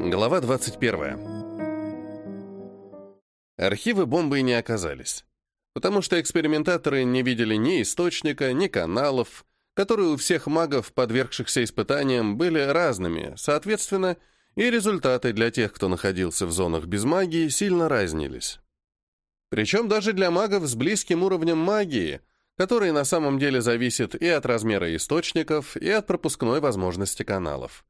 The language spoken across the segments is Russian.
Глава 21. Архивы бомбы не оказались, потому что экспериментаторы не видели ни источника, ни каналов, которые у всех магов, подвергшихся испытаниям, были разными, соответственно, и результаты для тех, кто находился в зонах без магии, сильно разнились. Причем даже для магов с близким уровнем магии, который на самом деле зависит и от размера источников, и от пропускной возможности каналов.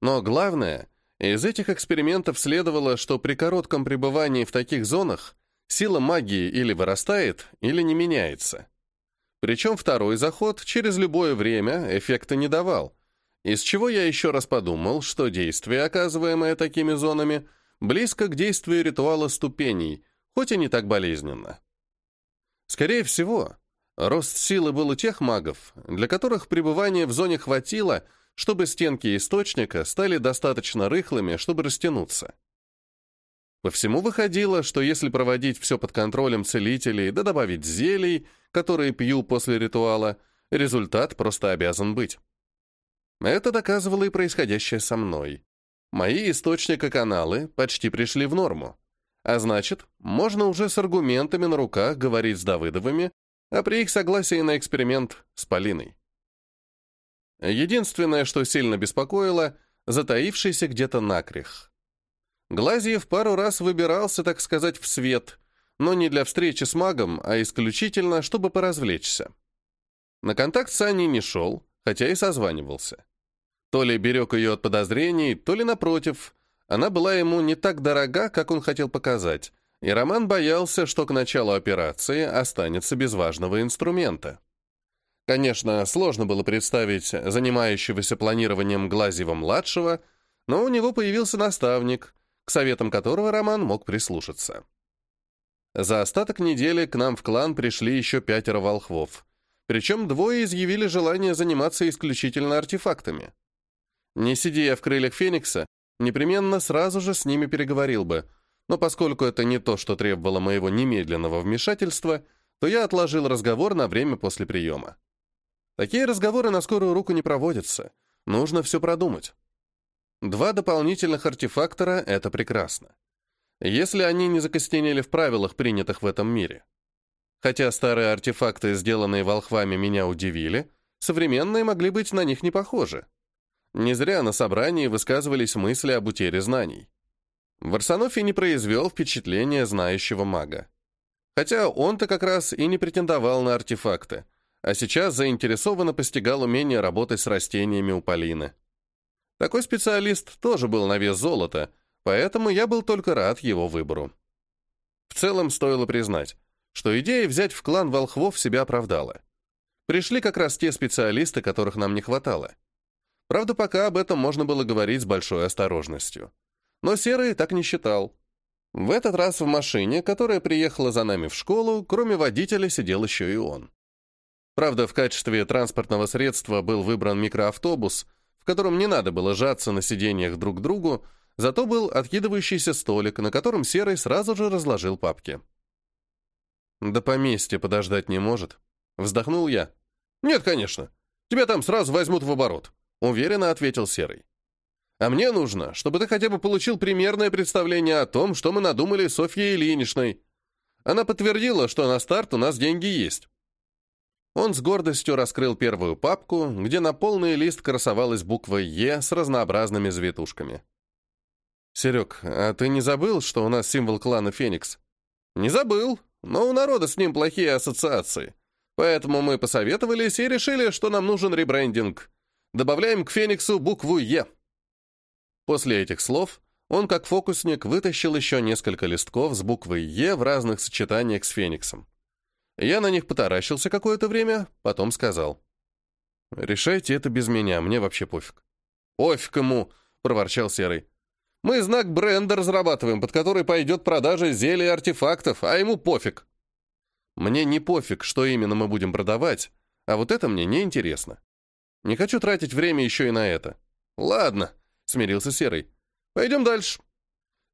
Но главное — из этих экспериментов следовало, что при коротком пребывании в таких зонах сила магии или вырастает, или не меняется. Причем второй заход через любое время эффекта не давал, из чего я еще раз подумал, что действие, оказываемое такими зонами, близко к действию ритуала ступеней, хоть и не так болезненно. Скорее всего, рост силы был у тех магов, для которых пребывание в зоне хватило – чтобы стенки источника стали достаточно рыхлыми, чтобы растянуться. По всему выходило, что если проводить все под контролем целителей, да добавить зелий, которые пью после ритуала, результат просто обязан быть. Это доказывало и происходящее со мной. Мои источника-каналы почти пришли в норму. А значит, можно уже с аргументами на руках говорить с Давыдовыми, а при их согласии на эксперимент с Полиной. Единственное, что сильно беспокоило, затаившийся где-то накрех. Глазьев пару раз выбирался, так сказать, в свет, но не для встречи с магом, а исключительно, чтобы поразвлечься. На контакт с Аней не шел, хотя и созванивался. То ли берег ее от подозрений, то ли, напротив, она была ему не так дорога, как он хотел показать, и Роман боялся, что к началу операции останется без важного инструмента. Конечно, сложно было представить занимающегося планированием Глазьева-младшего, но у него появился наставник, к советам которого Роман мог прислушаться. За остаток недели к нам в клан пришли еще пятеро волхвов, причем двое изъявили желание заниматься исключительно артефактами. Не сидя я в крыльях Феникса, непременно сразу же с ними переговорил бы, но поскольку это не то, что требовало моего немедленного вмешательства, то я отложил разговор на время после приема. Такие разговоры на скорую руку не проводятся. Нужно все продумать. Два дополнительных артефактора — это прекрасно. Если они не закостенели в правилах, принятых в этом мире. Хотя старые артефакты, сделанные волхвами, меня удивили, современные могли быть на них не похожи. Не зря на собрании высказывались мысли об утере знаний. Варсонофий не произвел впечатления знающего мага. Хотя он-то как раз и не претендовал на артефакты — а сейчас заинтересованно постигал умение работать с растениями у Полины. Такой специалист тоже был на вес золота, поэтому я был только рад его выбору. В целом, стоило признать, что идея взять в клан волхвов себя оправдала. Пришли как раз те специалисты, которых нам не хватало. Правда, пока об этом можно было говорить с большой осторожностью. Но Серый так не считал. В этот раз в машине, которая приехала за нами в школу, кроме водителя сидел еще и он. Правда, в качестве транспортного средства был выбран микроавтобус, в котором не надо было жаться на сиденьях друг к другу, зато был откидывающийся столик, на котором Серый сразу же разложил папки. «Да поместье подождать не может», — вздохнул я. «Нет, конечно. Тебя там сразу возьмут в оборот», — уверенно ответил Серый. «А мне нужно, чтобы ты хотя бы получил примерное представление о том, что мы надумали Софье Ильиничной. Она подтвердила, что на старт у нас деньги есть. Он с гордостью раскрыл первую папку, где на полный лист красовалась буква «Е» с разнообразными завитушками. «Серег, а ты не забыл, что у нас символ клана Феникс?» «Не забыл, но у народа с ним плохие ассоциации. Поэтому мы посоветовались и решили, что нам нужен ребрендинг. Добавляем к Фениксу букву «Е». После этих слов он, как фокусник, вытащил еще несколько листков с буквой «Е» в разных сочетаниях с Фениксом. Я на них потаращился какое-то время, потом сказал. «Решайте это без меня, мне вообще пофиг». «Пофиг ему!» — проворчал Серый. «Мы знак бренда разрабатываем, под который пойдет продажа зелий и артефактов, а ему пофиг». «Мне не пофиг, что именно мы будем продавать, а вот это мне не интересно. Не хочу тратить время еще и на это». «Ладно», — смирился Серый. «Пойдем дальше».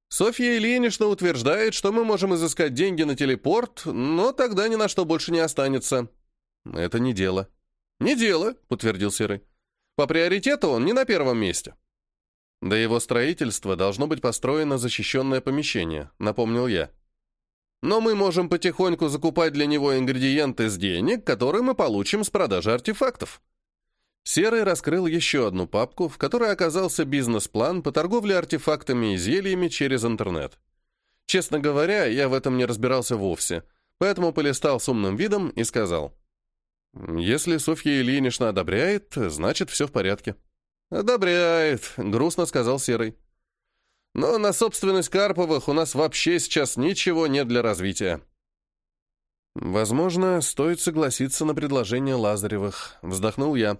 Софья Ильинична утверждает, что мы можем изыскать деньги на телепорт, но тогда ни на что больше не останется. Это не дело. Не дело, подтвердил Серый. По приоритету он не на первом месте. До его строительства должно быть построено защищенное помещение, напомнил я. Но мы можем потихоньку закупать для него ингредиенты с денег, которые мы получим с продажи артефактов. Серый раскрыл еще одну папку, в которой оказался бизнес-план по торговле артефактами и зельями через интернет. Честно говоря, я в этом не разбирался вовсе, поэтому полистал с умным видом и сказал. «Если Софья Ильинична одобряет, значит, все в порядке». «Одобряет», — грустно сказал Серый. «Но на собственность Карповых у нас вообще сейчас ничего нет для развития». «Возможно, стоит согласиться на предложение Лазаревых», — вздохнул я.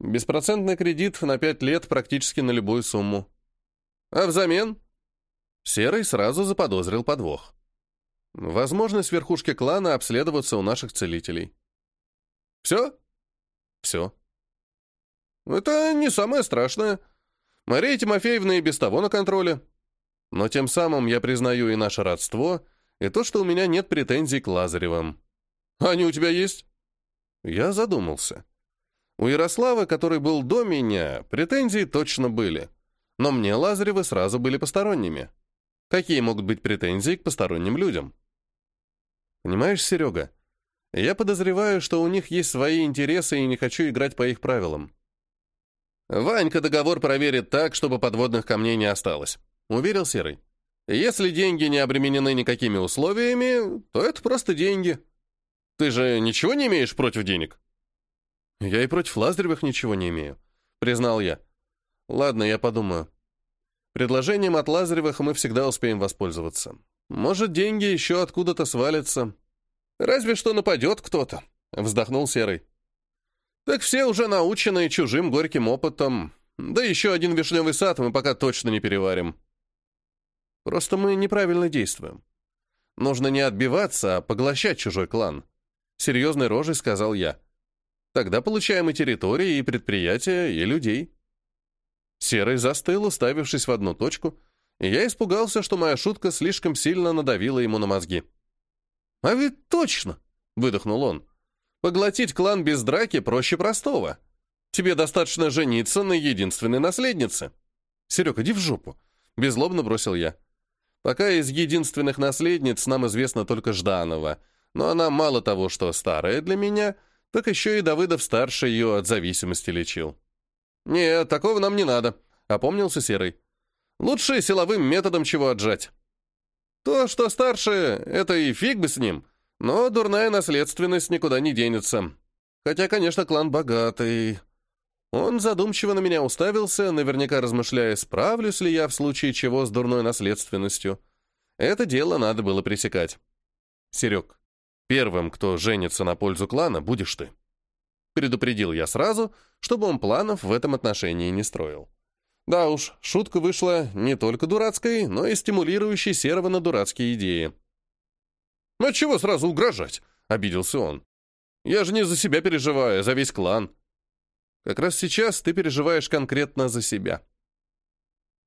Беспроцентный кредит на пять лет практически на любую сумму. А взамен? Серый сразу заподозрил подвох. Возможность верхушки клана обследоваться у наших целителей. Все? Все. Это не самое страшное. Мария Тимофеевна и без того на контроле. Но тем самым я признаю и наше родство, и то, что у меня нет претензий к Лазаревым. Они у тебя есть? Я задумался. У Ярослава, который был до меня, претензии точно были. Но мне Лазаревы сразу были посторонними. Какие могут быть претензии к посторонним людям? Понимаешь, Серега, я подозреваю, что у них есть свои интересы и не хочу играть по их правилам. Ванька договор проверит так, чтобы подводных камней не осталось, уверил Серый. Если деньги не обременены никакими условиями, то это просто деньги. Ты же ничего не имеешь против денег? «Я и против Лазаревых ничего не имею», — признал я. «Ладно, я подумаю. Предложением от Лазаревых мы всегда успеем воспользоваться. Может, деньги еще откуда-то свалятся. Разве что нападет кто-то», — вздохнул Серый. «Так все уже научены чужим горьким опытом. Да еще один вишневый сад мы пока точно не переварим. Просто мы неправильно действуем. Нужно не отбиваться, а поглощать чужой клан», — серьезной рожей сказал я. Тогда получаем и территории, и предприятия, и людей. Серый застыл, уставившись в одну точку, и я испугался, что моя шутка слишком сильно надавила ему на мозги. «А ведь точно!» — выдохнул он. «Поглотить клан без драки проще простого. Тебе достаточно жениться на единственной наследнице». «Серег, иди в жопу!» — беззлобно бросил я. «Пока из единственных наследниц нам известна только Жданова, но она мало того, что старая для меня — так еще и Давыдов-старший ее от зависимости лечил. «Нет, такого нам не надо», — опомнился Серый. «Лучше силовым методом чего отжать. То, что старше, это и фиг бы с ним, но дурная наследственность никуда не денется. Хотя, конечно, клан богатый». Он задумчиво на меня уставился, наверняка размышляя, справлюсь ли я в случае чего с дурной наследственностью. Это дело надо было пресекать. «Серег, Первым, кто женится на пользу клана, будешь ты. Предупредил я сразу, чтобы он планов в этом отношении не строил. Да уж, шутка вышла не только дурацкой, но и стимулирующей Серого на дурацкие идеи. «Ну чего сразу угрожать?» — обиделся он. «Я же не за себя переживаю, а за весь клан. Как раз сейчас ты переживаешь конкретно за себя.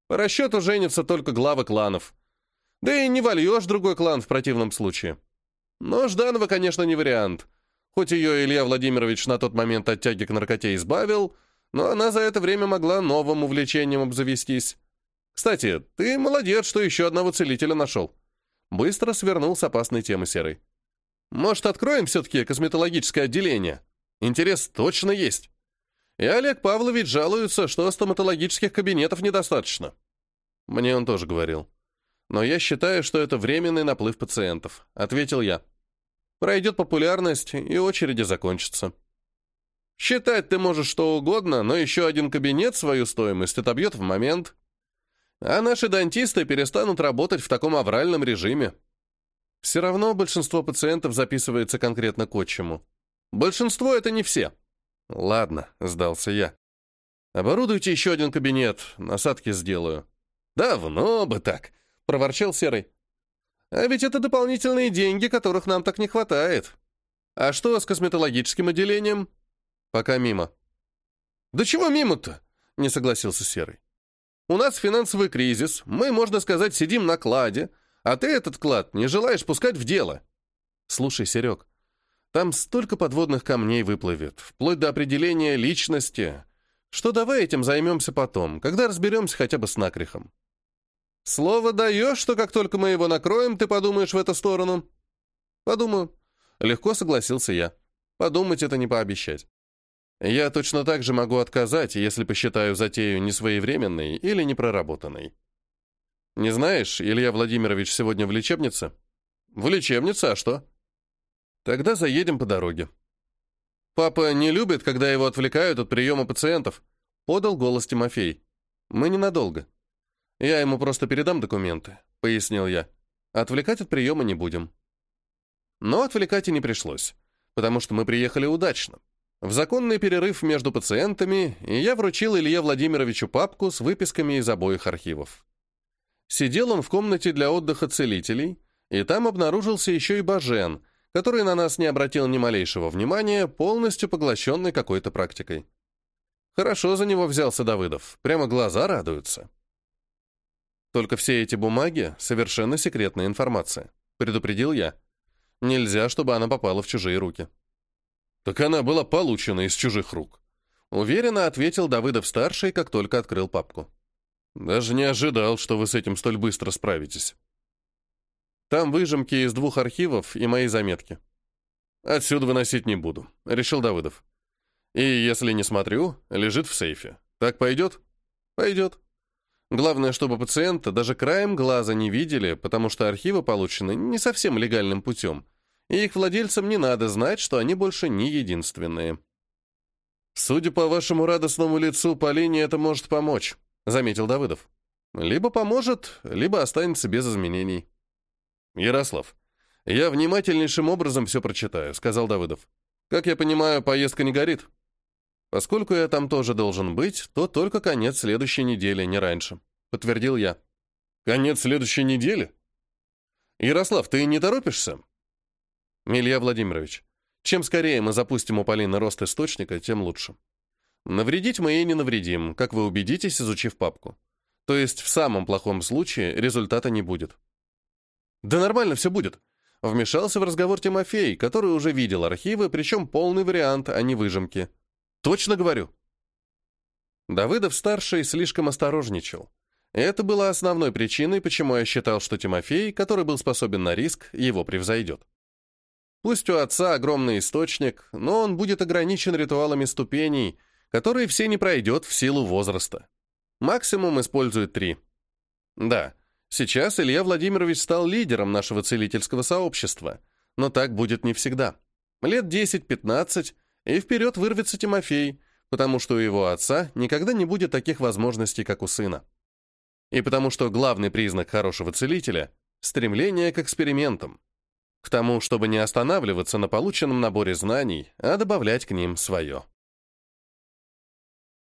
По расчету женятся только главы кланов. Да и не вольешь другой клан в противном случае. Но Жданова, конечно, не вариант. Хоть ее Илья Владимирович на тот момент от тяги к наркоте избавил, но она за это время могла новым увлечением обзавестись. Кстати, ты молодец, что еще одного целителя нашел. Быстро свернул с опасной темы серой. Может, откроем все-таки косметологическое отделение? Интерес точно есть. И Олег Павлович жалуется, что стоматологических кабинетов недостаточно. Мне он тоже говорил. Но я считаю, что это временный наплыв пациентов, ответил я. Пройдет популярность, и очереди закончатся. Считать ты можешь что угодно, но еще один кабинет свою стоимость отобьет в момент. А наши дантисты перестанут работать в таком авральном режиме. Все равно большинство пациентов записывается конкретно к отчиму. Большинство — это не все. Ладно, сдался я. Оборудуйте еще один кабинет, насадки сделаю. Давно бы так, проворчал Серый. А ведь это дополнительные деньги, которых нам так не хватает. А что с косметологическим отделением? Пока мимо. Да чего мимо-то? Не согласился Серый. У нас финансовый кризис, мы, можно сказать, сидим на кладе, а ты этот клад не желаешь пускать в дело. Слушай, Серег, там столько подводных камней выплывет, вплоть до определения личности, что давай этим займемся потом, когда разберемся хотя бы с накрихом. Слово даешь, что как только мы его накроем, ты подумаешь в эту сторону? Подумаю. Легко согласился я. Подумать это не пообещать. Я точно так же могу отказать, если посчитаю затею несвоевременной или непроработанной. Не знаешь, Илья Владимирович сегодня в лечебнице? В лечебнице, а что? Тогда заедем по дороге. Папа не любит, когда его отвлекают от приема пациентов, подал голос Тимофей. Мы ненадолго. Я ему просто передам документы, пояснил я. Отвлекать от приема не будем. Но отвлекать и не пришлось, потому что мы приехали удачно. В законный перерыв между пациентами, я вручил Илье Владимировичу папку с выписками из обоих архивов. Сидел он в комнате для отдыха целителей, и там обнаружился еще и Бажен, который на нас не обратил ни малейшего внимания, полностью поглощенный какой-то практикой. Хорошо за него взялся Давыдов, прямо глаза радуются. Только все эти бумаги — совершенно секретная информация, предупредил я. Нельзя, чтобы она попала в чужие руки. Так она была получена из чужих рук. Уверенно ответил Давыдов-старший, как только открыл папку. Даже не ожидал, что вы с этим столь быстро справитесь. Там выжимки из двух архивов и мои заметки. Отсюда выносить не буду, решил Давыдов. И если не смотрю, лежит в сейфе. Так пойдет? Пойдет. Главное, чтобы пациента даже краем глаза не видели, потому что архивы получены не совсем легальным путем, и их владельцам не надо знать, что они больше не единственные. Судя по вашему радостному лицу, Полине это может помочь. — заметил Давыдов. «Либо поможет, либо останется без изменений». «Ярослав, я внимательнейшим образом все прочитаю», — сказал Давыдов. «Как я понимаю, поездка не горит?» «Поскольку я там тоже должен быть, то только конец следующей недели, не раньше», — подтвердил я. «Конец следующей недели?» «Ярослав, ты не торопишься?» «Илья Владимирович, чем скорее мы запустим у Полины рост источника, тем лучше. Навредить мы ей не навредим, как вы убедитесь, изучив папку. То есть в самом плохом случае результата не будет. Да нормально все будет. Вмешался в разговор Тимофей, который уже видел архивы, причем полный вариант, а не выжимки. Точно говорю. Давыдов-старший слишком осторожничал. Это было основной причиной, почему я считал, что Тимофей, который был способен на риск, его превзойдет. Пусть у отца огромный источник, но он будет ограничен ритуалами ступеней — которые все не пройдет в силу возраста. Максимум использует три. Да, сейчас Илья Владимирович стал лидером нашего целительского сообщества, но так будет не всегда. Лет 10-15, и вперед вырвется Тимофей, потому что у его отца никогда не будет таких возможностей, как у сына. И потому что главный признак хорошего целителя — стремление к экспериментам, к тому, чтобы не останавливаться на полученном наборе знаний, а добавлять к ним свое.